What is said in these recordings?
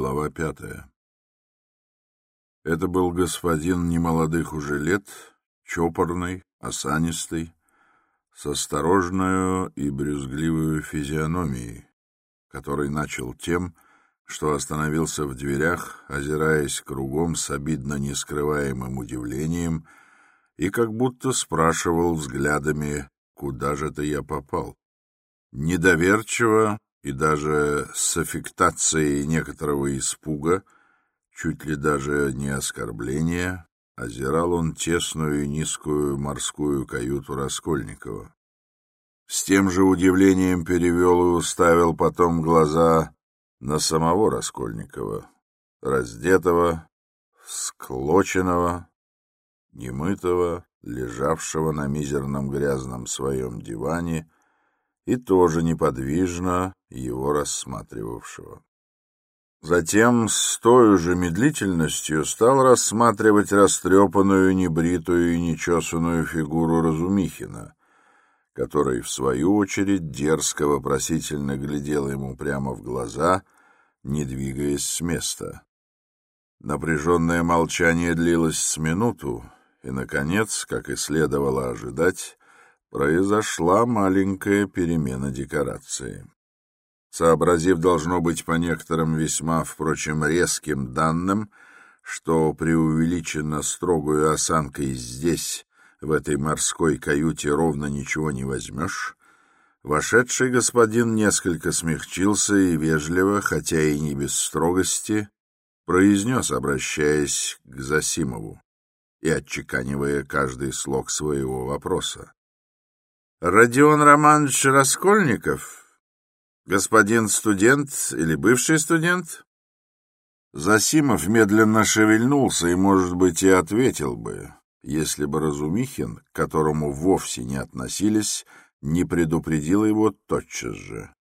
Глава пятая Это был господин немолодых уже лет, чопорный, осанистый, с осторожную и брюзгливую физиономией, который начал тем, что остановился в дверях, озираясь кругом с обидно нескрываемым удивлением и как будто спрашивал взглядами, куда же это я попал. Недоверчиво и даже с аффектацией некоторого испуга, чуть ли даже не оскорбления, озирал он тесную и низкую морскую каюту Раскольникова. С тем же удивлением перевел и уставил потом глаза на самого Раскольникова, раздетого, склоченного, немытого, лежавшего на мизерном грязном своем диване и тоже неподвижно его рассматривавшего. Затем с той же медлительностью стал рассматривать растрепанную, небритую и нечесанную фигуру Разумихина, который, в свою очередь, дерзко вопросительно глядел ему прямо в глаза, не двигаясь с места. Напряженное молчание длилось с минуту, и, наконец, как и следовало ожидать, произошла маленькая перемена декорации. Сообразив, должно быть, по некоторым весьма, впрочем, резким данным, что преувеличенно строгую осанкой здесь, в этой морской каюте, ровно ничего не возьмешь, вошедший господин несколько смягчился и вежливо, хотя и не без строгости, произнес, обращаясь к Засимову и отчеканивая каждый слог своего вопроса. «Родион Романович Раскольников?» Господин студент или бывший студент? Засимов медленно шевельнулся и, может быть, и ответил бы, если бы Разумихин, к которому вовсе не относились, не предупредил его тотчас же.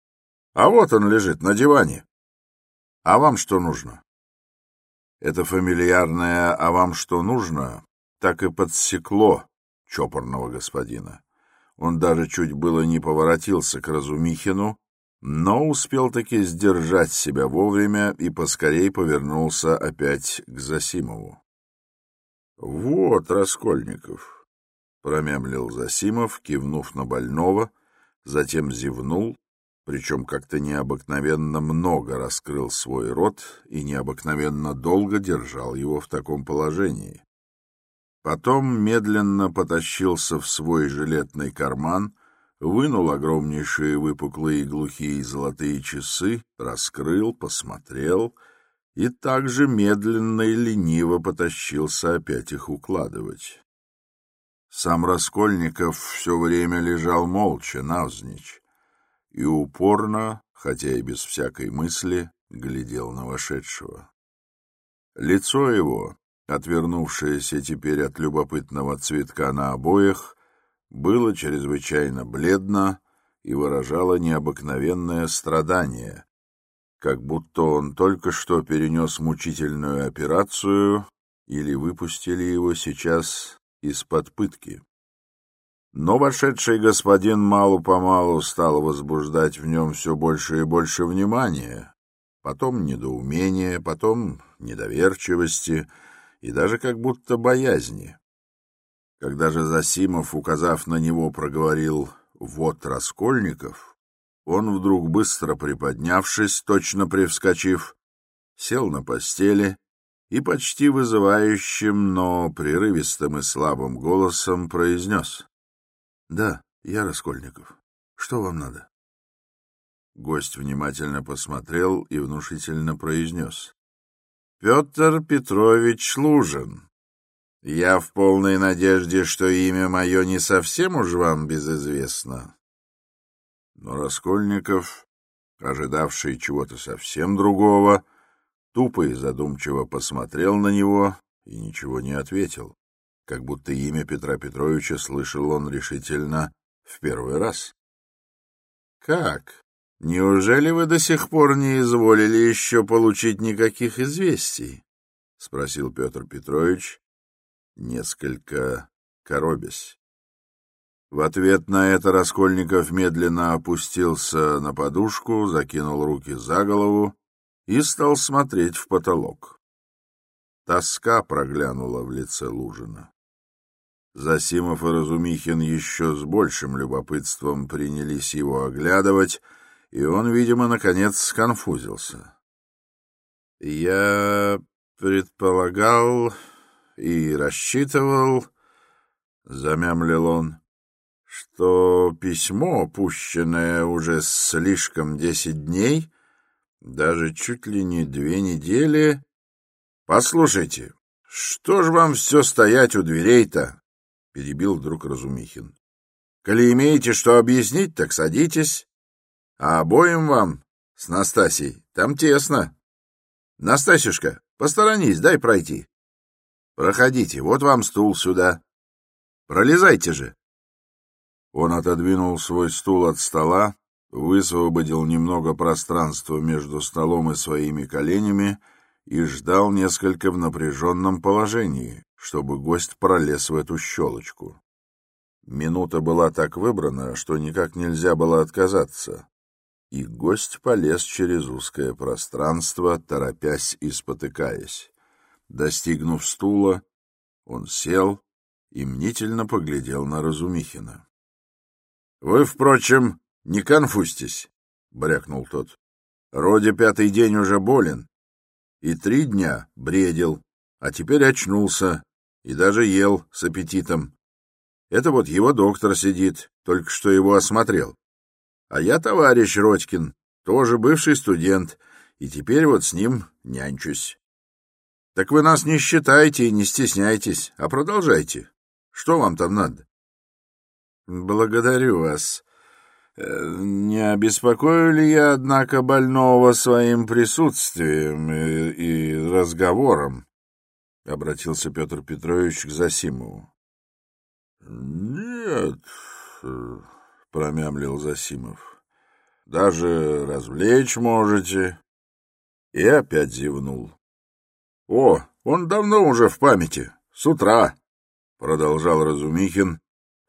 — А вот он лежит на диване. — А вам что нужно? Это фамильярное «а вам что нужно» так и подсекло чопорного господина. Он даже чуть было не поворотился к Разумихину, но успел таки сдержать себя вовремя и поскорей повернулся опять к Засимову. — Вот, Раскольников, — промямлил Засимов, кивнув на больного, затем зевнул, причем как-то необыкновенно много раскрыл свой рот и необыкновенно долго держал его в таком положении. Потом медленно потащился в свой жилетный карман — вынул огромнейшие выпуклые глухие золотые часы, раскрыл, посмотрел и также медленно и лениво потащился опять их укладывать. Сам Раскольников все время лежал молча, навзничь, и упорно, хотя и без всякой мысли, глядел на вошедшего. Лицо его, отвернувшееся теперь от любопытного цветка на обоях, было чрезвычайно бледно и выражало необыкновенное страдание, как будто он только что перенес мучительную операцию или выпустили его сейчас из-под пытки. Но вошедший господин малу-помалу стал возбуждать в нем все больше и больше внимания, потом недоумения, потом недоверчивости и даже как будто боязни. Когда же Засимов, указав на него, проговорил «Вот Раскольников», он вдруг, быстро приподнявшись, точно привскочив, сел на постели и почти вызывающим, но прерывистым и слабым голосом произнес «Да, я Раскольников. Что вам надо?» Гость внимательно посмотрел и внушительно произнес «Петр Петрович Лужин». Я в полной надежде, что имя мое не совсем уж вам безызвестно. Но Раскольников, ожидавший чего-то совсем другого, тупо и задумчиво посмотрел на него и ничего не ответил, как будто имя Петра Петровича слышал он решительно в первый раз. — Как? Неужели вы до сих пор не изволили еще получить никаких известий? — спросил Петр Петрович, несколько коробясь. В ответ на это Раскольников медленно опустился на подушку, закинул руки за голову и стал смотреть в потолок. Тоска проглянула в лице Лужина. Засимов и Разумихин еще с большим любопытством принялись его оглядывать, и он, видимо, наконец сконфузился. — Я предполагал и рассчитывал, — замямлил он, — что письмо, пущенное уже слишком десять дней, даже чуть ли не две недели... — Послушайте, что ж вам все стоять у дверей-то? — перебил вдруг Разумихин. — Коли имеете что объяснить, так садитесь. А обоим вам с Настасьей там тесно. Настасюшка, посторонись, дай пройти. Проходите, вот вам стул сюда. Пролезайте же. Он отодвинул свой стул от стола, высвободил немного пространства между столом и своими коленями и ждал несколько в напряженном положении, чтобы гость пролез в эту щелочку. Минута была так выбрана, что никак нельзя было отказаться. И гость полез через узкое пространство, торопясь и спотыкаясь. Достигнув стула, он сел и мнительно поглядел на Разумихина. — Вы, впрочем, не конфустись, — брякнул тот. — Роди пятый день уже болен, и три дня бредил, а теперь очнулся и даже ел с аппетитом. Это вот его доктор сидит, только что его осмотрел. А я товарищ Родькин, тоже бывший студент, и теперь вот с ним нянчусь. Так вы нас не считайте и не стесняйтесь, а продолжайте. Что вам там надо? Благодарю вас. Э, не обеспокою ли я, однако, больного своим присутствием и, и разговором? — обратился Петр Петрович к Засимову. — Нет, — промямлил Засимов, — даже развлечь можете. И опять зевнул. — О, он давно уже в памяти, с утра, — продолжал Разумихин,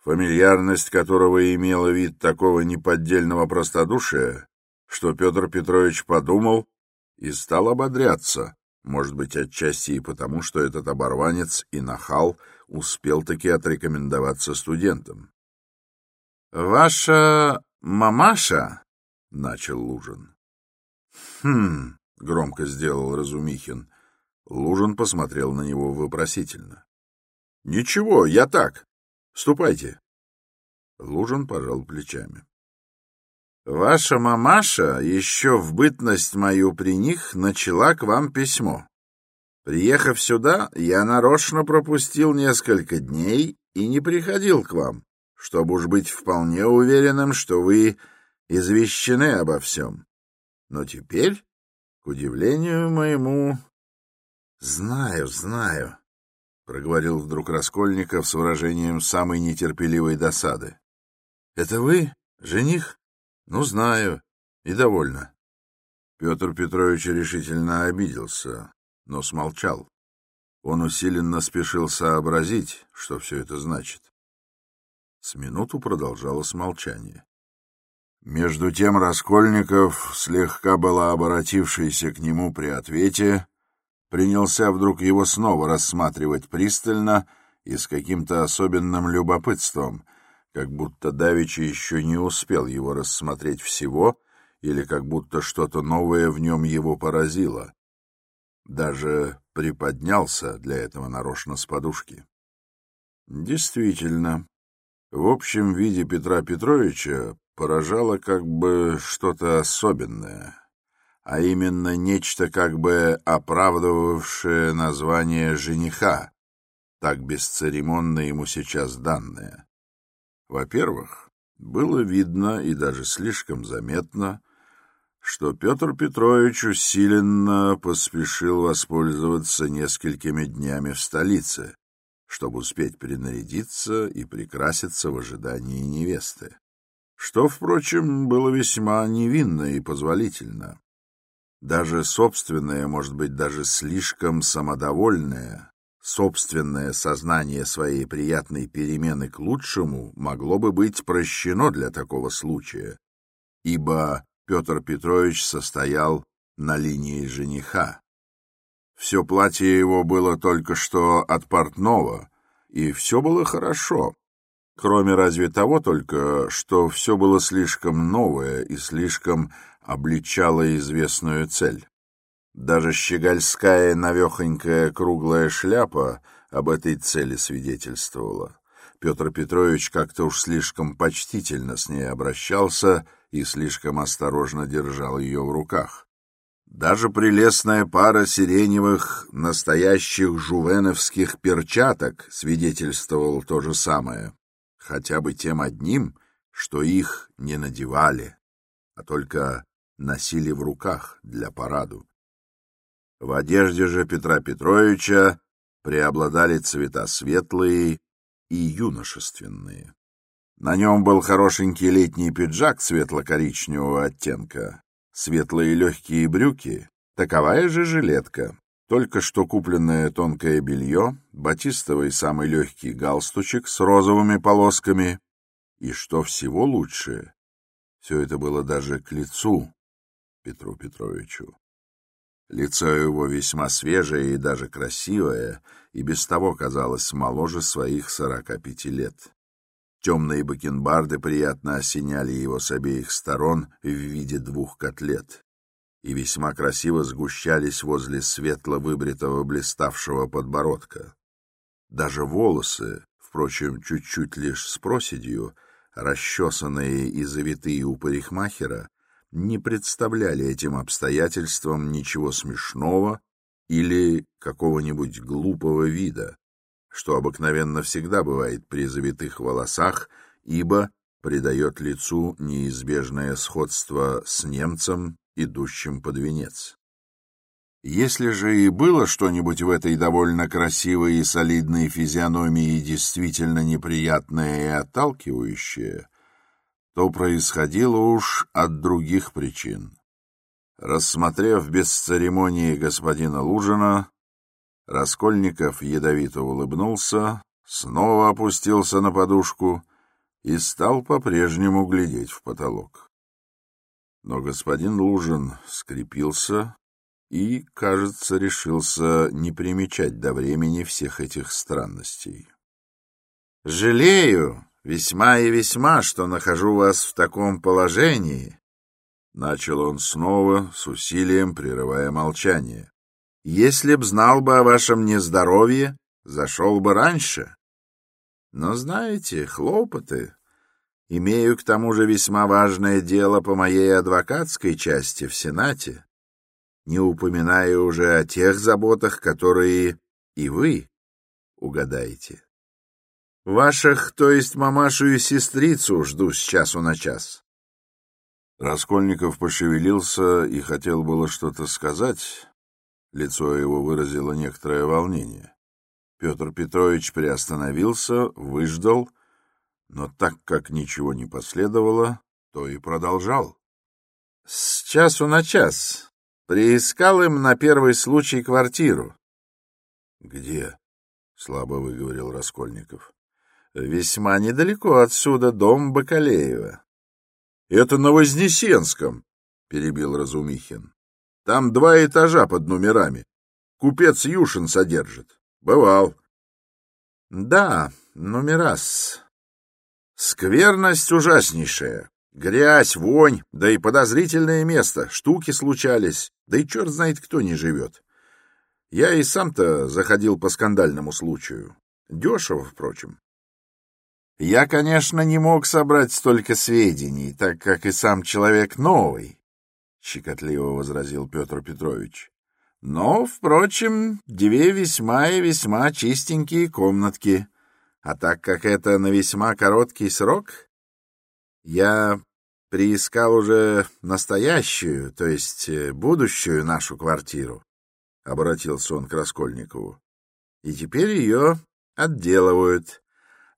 фамильярность которого имела вид такого неподдельного простодушия, что Петр Петрович подумал и стал ободряться может быть, отчасти и потому, что этот оборванец и нахал успел таки отрекомендоваться студентам. — Ваша мамаша? — начал Лужин. — Хм, — громко сделал Разумихин. Лужин посмотрел на него вопросительно. — Ничего, я так. Ступайте. Лужин пожал плечами. Ваша мамаша еще в бытность мою при них начала к вам письмо. Приехав сюда, я нарочно пропустил несколько дней и не приходил к вам, чтобы уж быть вполне уверенным, что вы извещены обо всем. Но теперь, к удивлению моему... — Знаю, знаю, — проговорил вдруг Раскольников с выражением самой нетерпеливой досады. — Это вы, жених? Ну, знаю. И довольно. Петр Петрович решительно обиделся, но смолчал. Он усиленно спешил сообразить, что все это значит. С минуту продолжалось молчание. Между тем Раскольников, слегка было оборотившийся к нему при ответе, принялся вдруг его снова рассматривать пристально и с каким-то особенным любопытством — как будто Давичи еще не успел его рассмотреть всего, или как будто что-то новое в нем его поразило. Даже приподнялся для этого нарочно с подушки. Действительно, в общем виде Петра Петровича поражало как бы что-то особенное, а именно нечто как бы оправдывавшее название жениха, так бесцеремонно ему сейчас данное. Во-первых, было видно и даже слишком заметно, что Петр Петрович усиленно поспешил воспользоваться несколькими днями в столице, чтобы успеть принарядиться и прикраситься в ожидании невесты, что, впрочем, было весьма невинно и позволительно. Даже собственное, может быть, даже слишком самодовольное, собственное сознание своей приятной перемены к лучшему могло бы быть прощено для такого случая, ибо Петр Петрович состоял на линии жениха. Все платье его было только что от портного, и все было хорошо, кроме разве того только, что все было слишком новое и слишком обличало известную цель. Даже щегольская навехонькая круглая шляпа об этой цели свидетельствовала. Петр Петрович как-то уж слишком почтительно с ней обращался и слишком осторожно держал ее в руках. Даже прелестная пара сиреневых настоящих жувеновских перчаток свидетельствовал то же самое, хотя бы тем одним, что их не надевали, а только носили в руках для параду. В одежде же Петра Петровича преобладали цвета светлые и юношественные. На нем был хорошенький летний пиджак светло-коричневого оттенка, светлые легкие брюки, таковая же жилетка, только что купленное тонкое белье, батистовый самый легкий галстучек с розовыми полосками, и, что всего лучше, все это было даже к лицу Петру Петровичу. Лицо его весьма свежее и даже красивое, и без того казалось моложе своих сорока пяти лет. Темные бакенбарды приятно осеняли его с обеих сторон в виде двух котлет и весьма красиво сгущались возле светло выбритого блиставшего подбородка. Даже волосы, впрочем, чуть-чуть лишь с проседью, расчесанные и завитые у парикмахера, не представляли этим обстоятельствам ничего смешного или какого-нибудь глупого вида, что обыкновенно всегда бывает при завитых волосах, ибо придает лицу неизбежное сходство с немцем, идущим под венец. Если же и было что-нибудь в этой довольно красивой и солидной физиономии действительно неприятное и отталкивающее, то происходило уж от других причин. Рассмотрев без церемонии господина Лужина, Раскольников ядовито улыбнулся, снова опустился на подушку и стал по-прежнему глядеть в потолок. Но господин Лужин скрепился и, кажется, решился не примечать до времени всех этих странностей. «Жалею, весьма и весьма, что нахожу вас в таком положении», — начал он снова, с усилием прерывая молчание. «Если б знал бы о вашем нездоровье, зашел бы раньше. Но, знаете, хлопоты. Имею к тому же весьма важное дело по моей адвокатской части в Сенате, не упоминая уже о тех заботах, которые и вы угадаете». Ваших, то есть мамашу и сестрицу, жду с часу на час. Раскольников пошевелился и хотел было что-то сказать. Лицо его выразило некоторое волнение. Петр Петрович приостановился, выждал, но так как ничего не последовало, то и продолжал. — С часу на час. Приискал им на первый случай квартиру. — Где? — слабо выговорил Раскольников. Весьма недалеко отсюда дом Бакалеева. — Это на Вознесенском, — перебил Разумихин. — Там два этажа под номерами. Купец Юшин содержит. Бывал. — Да, номерас. Скверность ужаснейшая. Грязь, вонь, да и подозрительное место. Штуки случались, да и черт знает, кто не живет. Я и сам-то заходил по скандальному случаю. Дешево, впрочем. Я, конечно, не мог собрать столько сведений, так как и сам человек новый, — щекотливо возразил Петр Петрович. Но, впрочем, две весьма и весьма чистенькие комнатки. А так как это на весьма короткий срок, я приискал уже настоящую, то есть э, будущую нашу квартиру, — обратился он к Раскольникову. И теперь ее отделывают.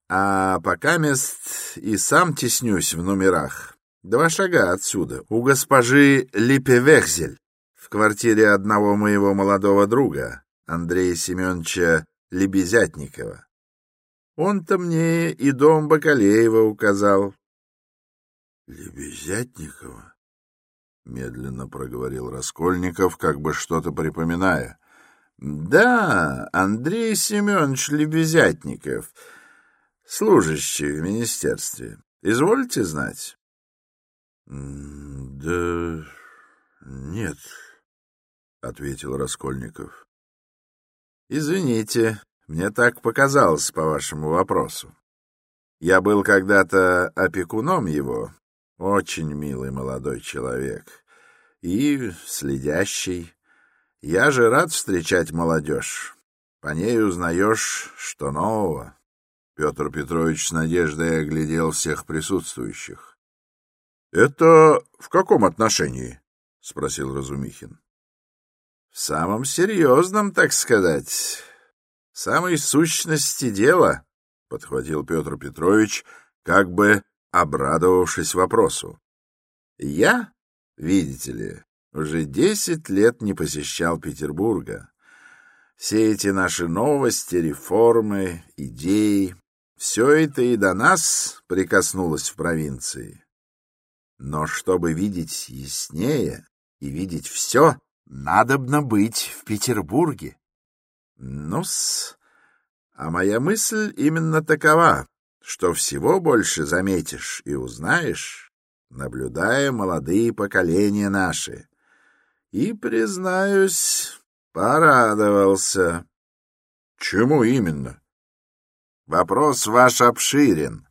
А пока мест и сам теснюсь в номерах. Два шага отсюда, у госпожи Липевехзель, в квартире одного моего молодого друга, Андрея Семеновича Лебезятникова. Он-то мне и дом Бакалеева указал. — Лебезятникова? — медленно проговорил Раскольников, как бы что-то припоминая. Да, Андрей Семенович Лебезятников, служащий в министерстве. Изволите знать? Да нет, ответил Раскольников. Извините, мне так показалось по вашему вопросу. Я был когда-то опекуном его, очень милый молодой человек и следящий. Я же рад встречать молодежь. По ней узнаешь, что нового. Петр Петрович с надеждой оглядел всех присутствующих. — Это в каком отношении? — спросил Разумихин. — В самом серьезном, так сказать. Самой сущности дела, — подхватил Петр Петрович, как бы обрадовавшись вопросу. — Я, видите ли, уже десять лет не посещал Петербурга. Все эти наши новости, реформы, идеи, все это и до нас прикоснулось в провинции. Но чтобы видеть яснее и видеть все, надобно быть в Петербурге. Ну-с, а моя мысль именно такова, что всего больше заметишь и узнаешь, наблюдая молодые поколения наши и, признаюсь, порадовался. — Чему именно? — Вопрос ваш обширен.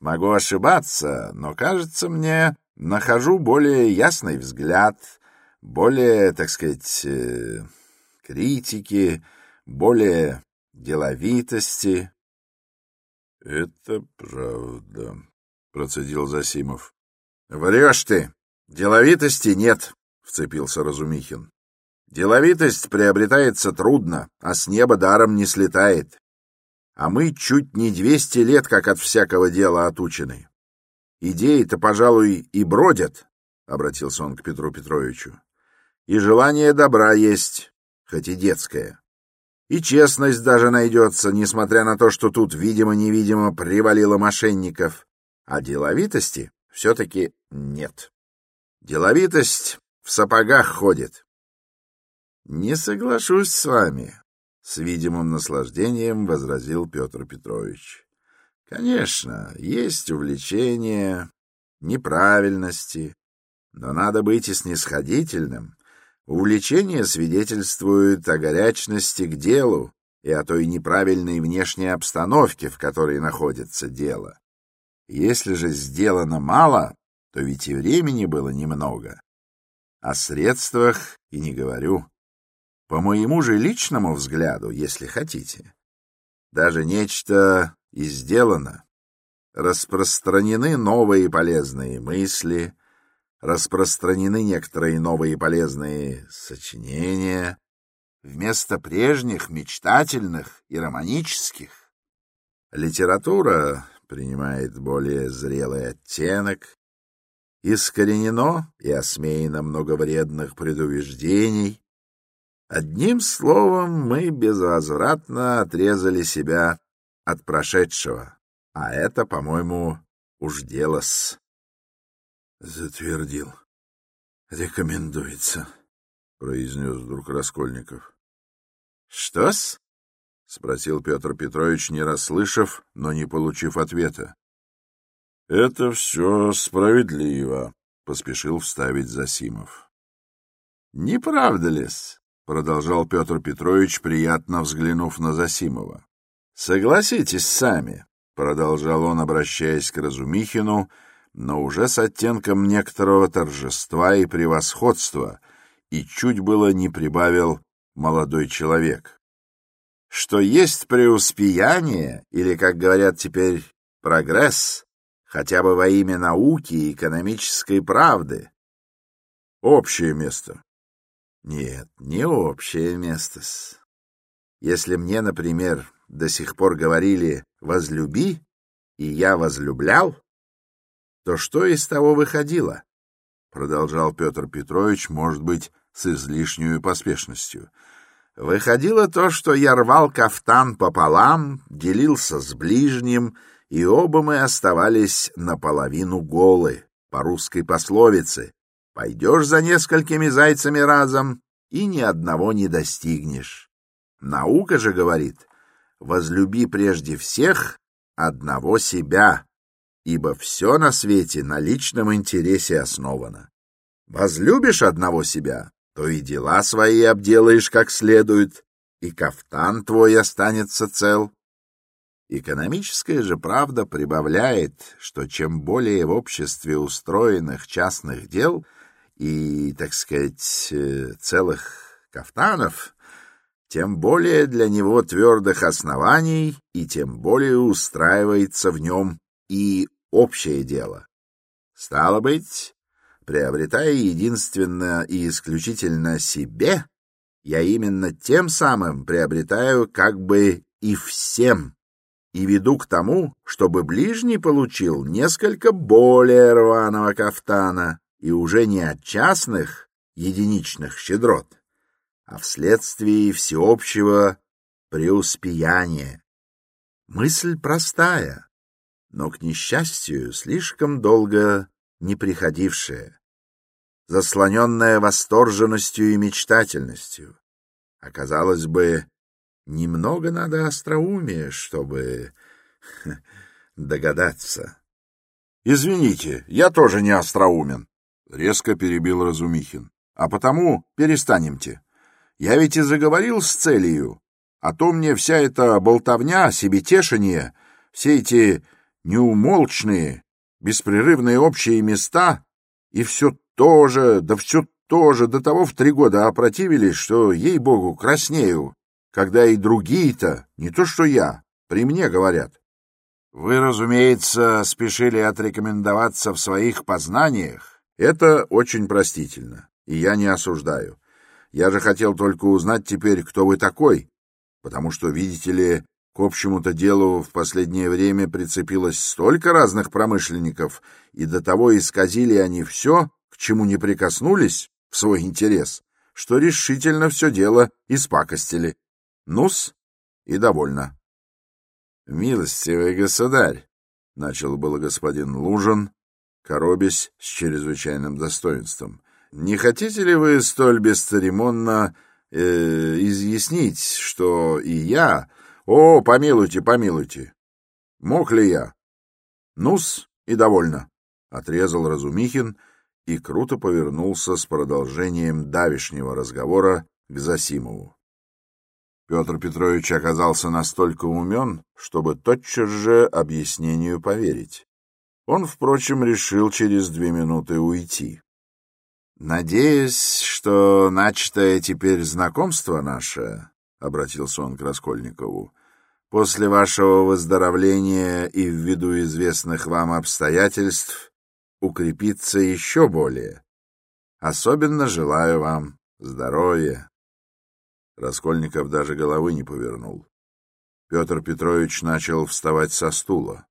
Могу ошибаться, но, кажется мне, нахожу более ясный взгляд, более, так сказать, э, критики, более деловитости. — Это правда, — процедил Засимов. — Врешь ты. Деловитости нет, — вцепился Разумихин. «Деловитость приобретается трудно, а с неба даром не слетает. А мы чуть не двести лет как от всякого дела отучены. Идеи-то, пожалуй, и бродят, — обратился он к Петру Петровичу. И желание добра есть, хоть и детское. И честность даже найдется, несмотря на то, что тут, видимо-невидимо, привалило мошенников. А деловитости все-таки нет. Деловитость в сапогах ходит. — Не соглашусь с вами, — с видимым наслаждением возразил Петр Петрович. — Конечно, есть увлечения, неправильности, но надо быть и снисходительным. Увлечение свидетельствует о горячности к делу и о той неправильной внешней обстановке, в которой находится дело. Если же сделано мало, то ведь и времени было немного. О средствах и не говорю. По моему же личному взгляду, если хотите, даже нечто и сделано. Распространены новые полезные мысли, распространены некоторые новые полезные сочинения, вместо прежних мечтательных и романических. Литература принимает более зрелый оттенок, искоренено и осмеяно много вредных предубеждений. Одним словом, мы безвозвратно отрезали себя от прошедшего, а это, по-моему, уж дело-с. Затвердил. Рекомендуется, — произнес вдруг Раскольников. — Что-с? — спросил Петр Петрович, не расслышав, но не получив ответа. — Это все справедливо, — поспешил вставить Засимов. — Не правда ли-с? — продолжал Петр Петрович, приятно взглянув на Засимова. — Согласитесь сами, — продолжал он, обращаясь к Разумихину, но уже с оттенком некоторого торжества и превосходства, и чуть было не прибавил молодой человек. Что есть преуспеяние, или, как говорят теперь, прогресс, хотя бы во имя науки и экономической правды. Общее место. Нет, не общее место. -с. Если мне, например, до сих пор говорили «возлюби», и я возлюблял, то что из того выходило? Продолжал Петр Петрович, может быть, с излишней поспешностью. Выходило то, что я рвал кафтан пополам, делился с ближним — и оба мы оставались наполовину голы, по русской пословице, Пойдешь за несколькими зайцами разом, и ни одного не достигнешь. Наука же говорит, возлюби прежде всех одного себя, ибо все на свете на личном интересе основано. Возлюбишь одного себя, то и дела свои обделаешь как следует, и кафтан твой останется цел. Экономическая же правда прибавляет, что чем более в обществе устроенных частных дел и, так сказать, э, целых кафтанов, тем более для него твердых оснований и тем более устраивается в нем и общее дело. Стало быть, приобретая единственно и исключительно себе, я именно тем самым приобретаю как бы и всем, и веду к тому, чтобы ближний получил несколько более рваного кафтана, и уже не от частных, единичных щедрот, а вследствие всеобщего преуспеяния. Мысль простая, но, к несчастью, слишком долго не приходившая заслоненная восторженностью и мечтательностью. Оказалось бы, немного надо остроумия, чтобы догадаться. — Извините, я тоже не остроумен, — резко перебил Разумихин. — А потому перестанемте. Я ведь и заговорил с целью, а то мне вся эта болтовня, себетешение, все эти неумолчные, беспрерывные общие места и все тоже, да все тоже до того в три года опротивились, что, ей-богу, краснею, когда и другие-то, не то что я, при мне говорят. Вы, разумеется, спешили отрекомендоваться в своих познаниях. Это очень простительно, и я не осуждаю. Я же хотел только узнать теперь, кто вы такой, потому что, видите ли, к общему-то делу в последнее время прицепилось столько разных промышленников, и до того исказили они все, к чему не прикоснулись в свой интерес, что решительно все дело испакостили. Нус и довольно. — Милостивый государь, — начал было господин Лужин, коробясь с чрезвычайным достоинством, — не хотите ли вы столь бесцеремонно э, изъяснить, что и я... О, помилуйте, помилуйте! Мог ли я? Нус и довольно, — отрезал Разумихин, — и круто повернулся с продолжением давишнего разговора к Засимову. Петр Петрович оказался настолько умен, чтобы тотчас же объяснению поверить. Он, впрочем, решил через две минуты уйти. «Надеюсь, что начатое теперь знакомство наше, — обратился он к Раскольникову, — после вашего выздоровления и ввиду известных вам обстоятельств укрепиться еще более. Особенно желаю вам здоровья. Раскольников даже головы не повернул. Петр Петрович начал вставать со стула.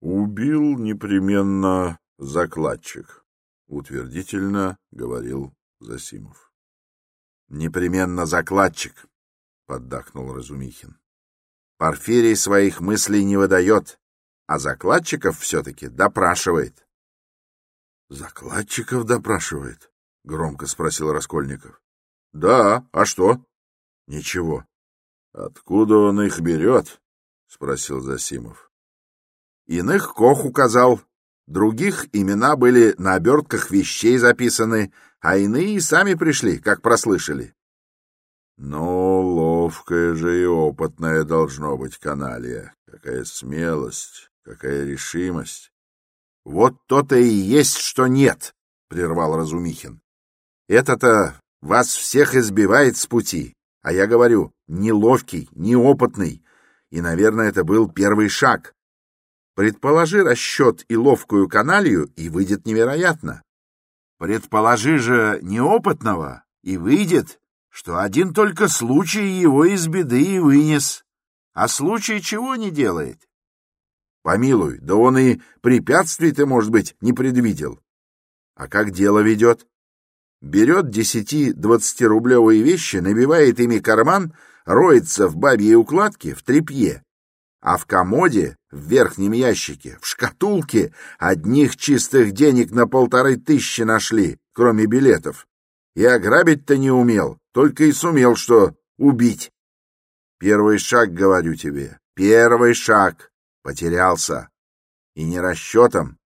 «Убил непременно закладчик», — утвердительно говорил Засимов. «Непременно закладчик», — поддакнул Разумихин. «Порфирий своих мыслей не выдает, а закладчиков все-таки допрашивает». — Закладчиков допрашивает? — громко спросил Раскольников. — Да, а что? — Ничего. — Откуда он их берет? — спросил Засимов. — Иных Кох указал. Других имена были на обертках вещей записаны, а иные сами пришли, как прослышали. — Ну, ловкая же и опытная должно быть каналья. Какая смелость, какая решимость. Вот то-то и есть, что нет, — прервал Разумихин. Это-то вас всех избивает с пути, а я говорю, неловкий, неопытный, и, наверное, это был первый шаг. Предположи расчет и ловкую каналью, и выйдет невероятно. Предположи же неопытного, и выйдет, что один только случай его из беды и вынес. А случай чего не делает? Помилуй, да он и препятствий-то, может быть, не предвидел. А как дело ведет? Берет десяти-двадцатирублевые вещи, набивает ими карман, роется в бабьей укладке, в тряпье, а в комоде, в верхнем ящике, в шкатулке, одних чистых денег на полторы тысячи нашли, кроме билетов. И ограбить-то не умел, только и сумел, что убить. Первый шаг, говорю тебе, первый шаг. Потерялся. И не расчетом,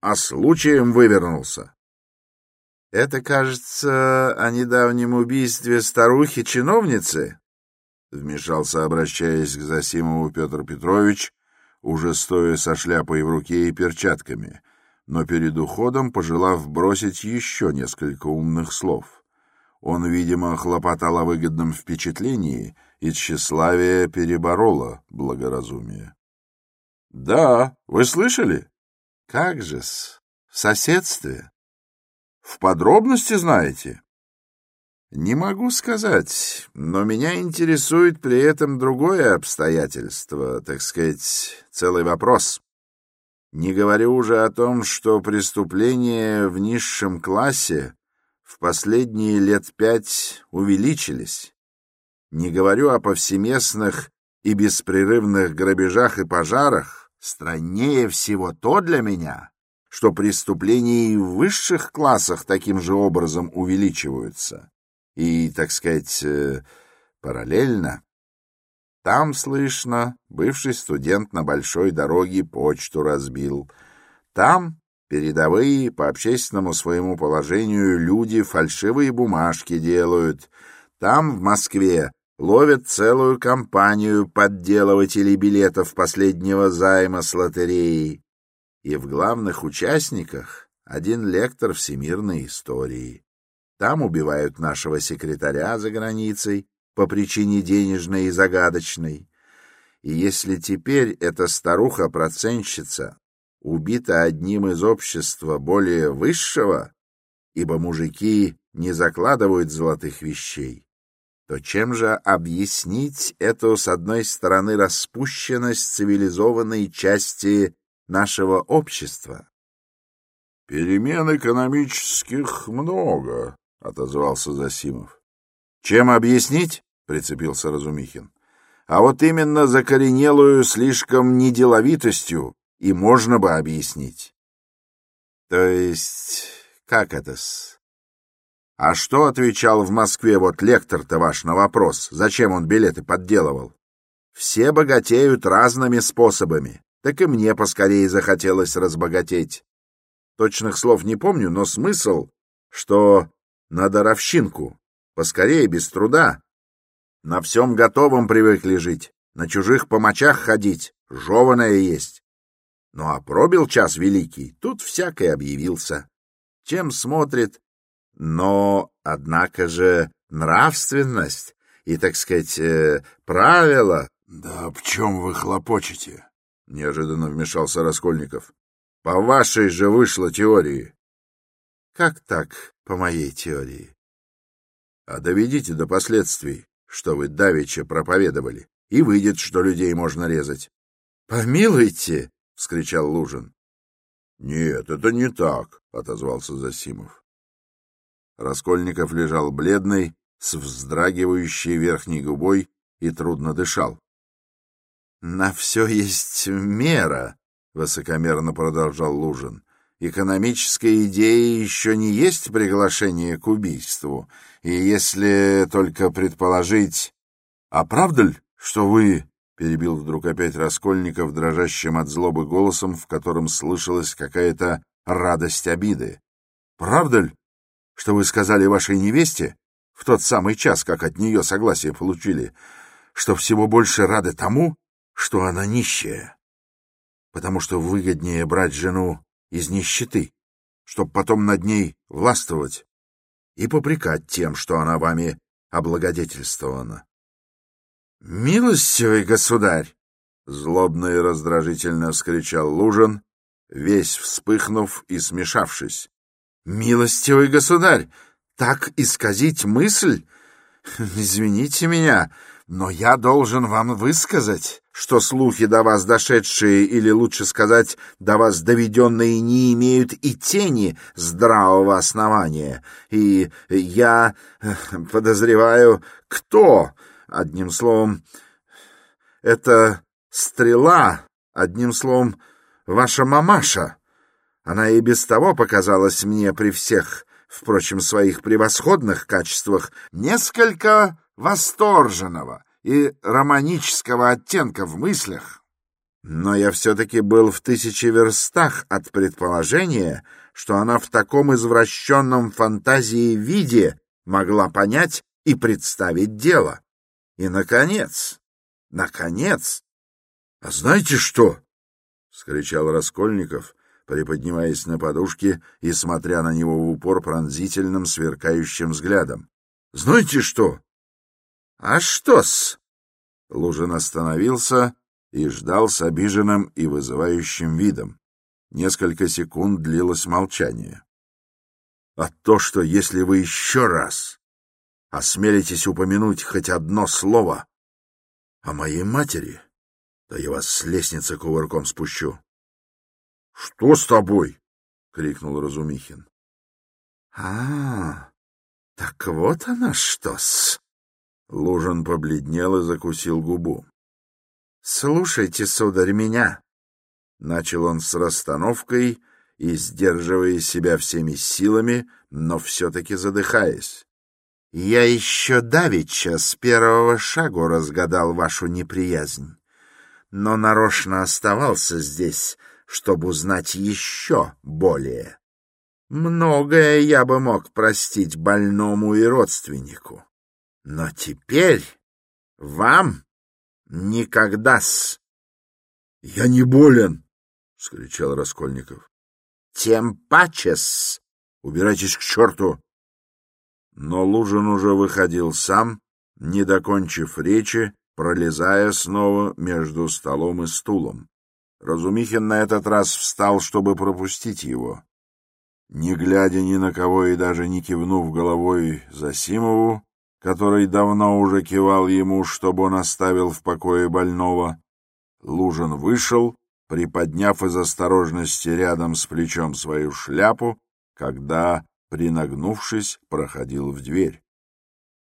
а случаем вывернулся. Это, кажется, о недавнем убийстве старухи-чиновницы? Вмешался, обращаясь к Засимову Петр Петрович, уже стоя со шляпой в руке и перчатками, но перед уходом пожелав бросить еще несколько умных слов. Он, видимо, хлопотал о выгодном впечатлении, и тщеславие перебороло благоразумие. — Да, вы слышали? — Как же-с, в соседстве. — В подробности знаете? — Не могу сказать, но меня интересует при этом другое обстоятельство, так сказать, целый вопрос. Не говорю уже о том, что преступления в низшем классе в последние лет пять увеличились. Не говорю о повсеместных и беспрерывных грабежах и пожарах. Страннее всего то для меня, что преступления и в высших классах таким же образом увеличиваются. И, так сказать, э, параллельно. Там, слышно, бывший студент на большой дороге почту разбил. Там Передовые по общественному своему положению люди фальшивые бумажки делают. Там, в Москве, ловят целую компанию подделывателей билетов последнего займа с лотереей. И в главных участниках один лектор всемирной истории. Там убивают нашего секретаря за границей по причине денежной и загадочной. И если теперь эта старуха-процентщица убита одним из общества более высшего, ибо мужики не закладывают золотых вещей, то чем же объяснить эту, с одной стороны, распущенность цивилизованной части нашего общества? — Перемен экономических много, — отозвался Засимов. — Чем объяснить? — прицепился Разумихин. — А вот именно закоренелую слишком неделовитостью и можно бы объяснить. То есть, как это-с? А что отвечал в Москве вот лектор-то ваш на вопрос, зачем он билеты подделывал? Все богатеют разными способами, так и мне поскорее захотелось разбогатеть. Точных слов не помню, но смысл, что на даровщинку, поскорее, без труда. На всем готовом привыкли жить, на чужих помочах ходить, жеваное есть. Ну а пробил час великий, тут всякий объявился. Чем смотрит? Но, однако же, нравственность и, так сказать, э, правила... — Да об чем вы хлопочете? — неожиданно вмешался Раскольников. — По вашей же вышло теории. — Как так, по моей теории? — А доведите до последствий, что вы давеча проповедовали, и выйдет, что людей можно резать. — Помилуйте! — вскричал Лужин. — Нет, это не так, — отозвался Засимов. Раскольников лежал бледный, с вздрагивающей верхней губой и трудно дышал. — На все есть мера, — высокомерно продолжал Лужин. — Экономическая идея еще не есть приглашение к убийству, и если только предположить... — А правда ли, что вы перебил вдруг опять Раскольников дрожащим от злобы голосом, в котором слышалась какая-то радость обиды. «Правда ли, что вы сказали вашей невесте в тот самый час, как от нее согласие получили, что всего больше рады тому, что она нищая? Потому что выгоднее брать жену из нищеты, чтобы потом над ней властвовать и попрекать тем, что она вами облагодетельствована. «Милостивый государь!» — злобно и раздражительно вскричал Лужин, весь вспыхнув и смешавшись. «Милостивый государь! Так исказить мысль? Извините меня, но я должен вам высказать, что слухи до вас дошедшие, или лучше сказать, до вас доведенные, не имеют и тени здравого основания. И я э, подозреваю, кто...» Одним словом, это стрела Одним словом, ваша мамаша. Она и без того показалась мне при всех, впрочем, своих превосходных качествах несколько восторженного и романического оттенка в мыслях. Но я все-таки был в тысячи верстах от предположения, что она в таком извращенном фантазии виде могла понять и представить дело. И, наконец, наконец... — А знаете что? — скричал Раскольников, приподнимаясь на подушке и смотря на него в упор пронзительным сверкающим взглядом. — Знаете что? — А что-с? Лужин остановился и ждал с обиженным и вызывающим видом. Несколько секунд длилось молчание. — А то, что если вы еще раз осмелитесь упомянуть хоть одно слово о моей матери, то я вас с лестницы кувырком спущу. — Что с тобой? — крикнул Разумихин. — А, так вот она что-с! Лужин побледнел и закусил губу. — Слушайте, сударь, меня! — начал он с расстановкой и, сдерживая себя всеми силами, но все-таки задыхаясь. Я еще давеча с первого шагу разгадал вашу неприязнь, но нарочно оставался здесь, чтобы узнать еще более. Многое я бы мог простить больному и родственнику, но теперь вам никогда-с. — Я не болен! — скричал Раскольников. — Тем паче-с. — Убирайтесь к черту! Но Лужин уже выходил сам, не докончив речи, пролезая снова между столом и стулом. Разумихин на этот раз встал, чтобы пропустить его. Не глядя ни на кого и даже не кивнув головой Засимову, который давно уже кивал ему, чтобы он оставил в покое больного, Лужин вышел, приподняв из осторожности рядом с плечом свою шляпу, когда принагнувшись, проходил в дверь.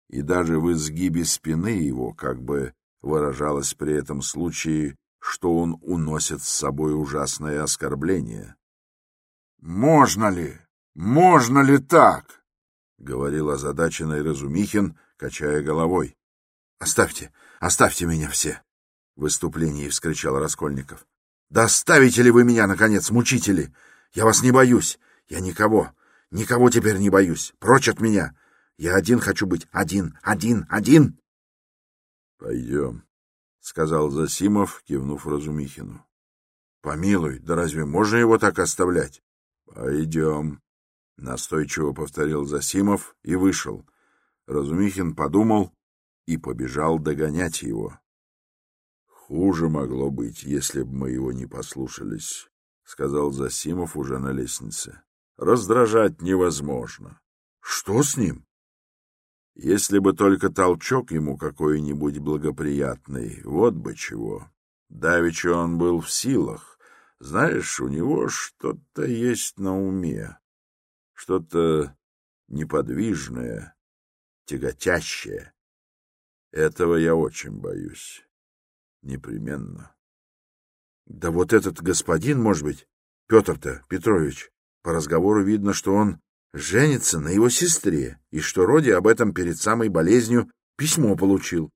И даже в изгибе спины его как бы выражалось при этом случае, что он уносит с собой ужасное оскорбление. «Можно ли? Можно ли так?» — говорил озадаченный Разумихин, качая головой. «Оставьте, оставьте меня все!» — в выступлении вскричал Раскольников. «Да оставите ли вы меня, наконец, мучители? Я вас не боюсь, я никого, Никого теперь не боюсь. Прочь от меня. Я один хочу быть. Один, один, один. — Пойдем, — сказал Засимов, кивнув Разумихину. — Помилуй, да разве можно его так оставлять? — Пойдем, — настойчиво повторил Засимов и вышел. Разумихин подумал и побежал догонять его. — Хуже могло быть, если бы мы его не послушались, — сказал Засимов уже на лестнице раздражать невозможно. Что с ним? Если бы только толчок ему какой-нибудь благоприятный, вот бы чего. Давеча он был в силах. Знаешь, у него что-то есть на уме, что-то неподвижное, тяготящее. Этого я очень боюсь. Непременно. Да вот этот господин, может быть, Петр-то Петрович, по разговору видно, что он женится на его сестре, и что Роди об этом перед самой болезнью письмо получил.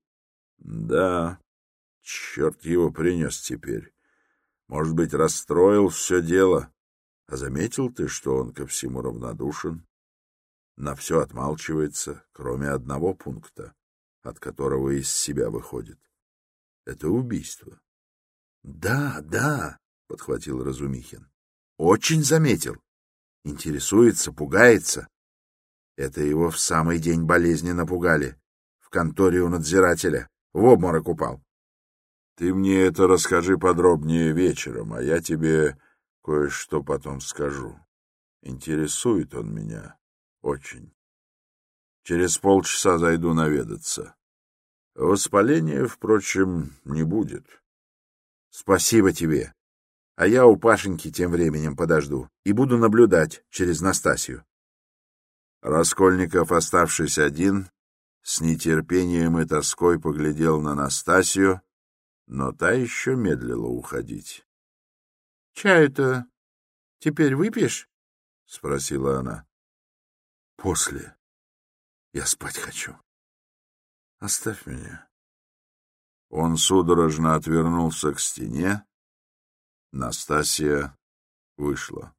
Да, черт его принес теперь. Может быть, расстроил все дело. А заметил ты, что он ко всему равнодушен? На все отмалчивается, кроме одного пункта, от которого из себя выходит. Это убийство. — Да, да, — подхватил Разумихин. — Очень заметил. Интересуется, пугается. Это его в самый день болезни напугали. В конторе у надзирателя. В обморок упал. Ты мне это расскажи подробнее вечером, а я тебе кое-что потом скажу. Интересует он меня очень. Через полчаса зайду наведаться. Воспаления, впрочем, не будет. Спасибо тебе а я у Пашеньки тем временем подожду и буду наблюдать через Настасью. Раскольников, оставшись один, с нетерпением и тоской поглядел на Настасью, но та еще медлила уходить. — Чаю-то теперь выпьешь? — спросила она. — После. Я спать хочу. Оставь меня. Он судорожно отвернулся к стене. Настасья вышла.